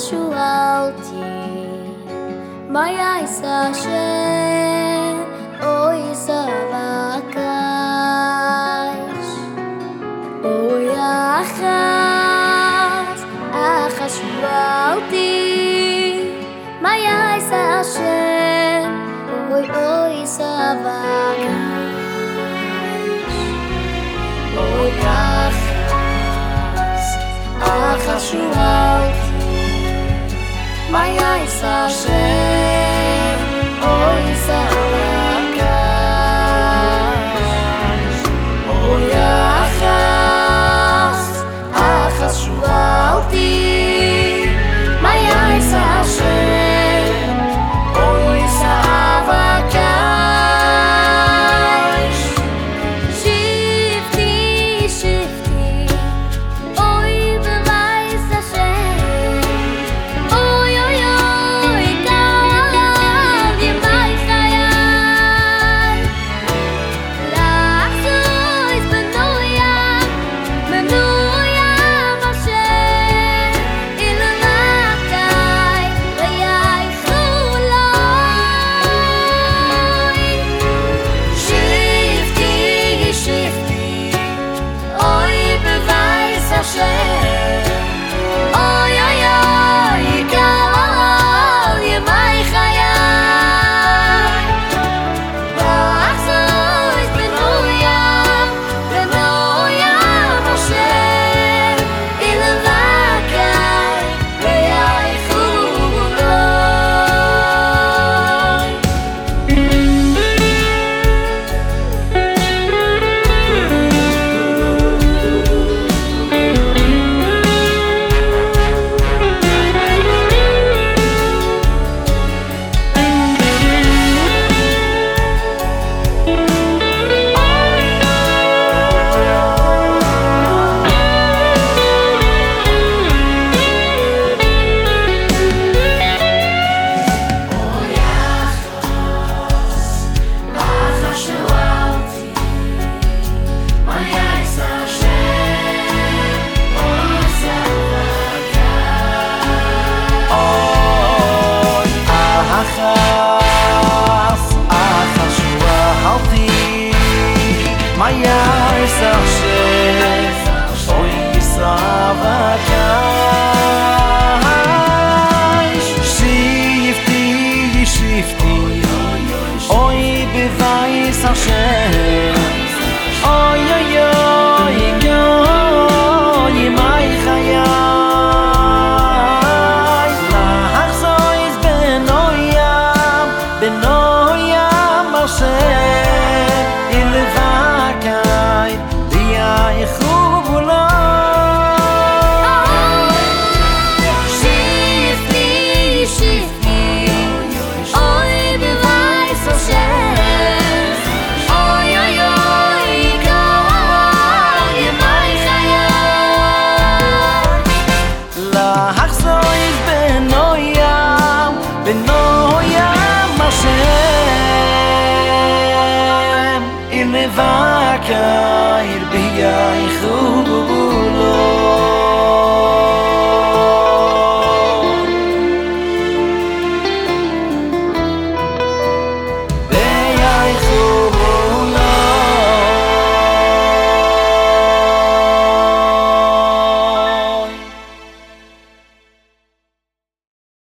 casualty. My eyes are shed, oi sabakash. Oi achas, achasualty. My eyes are shed, oi oi sabakash. pasażer. Ich will dich nicht mehr.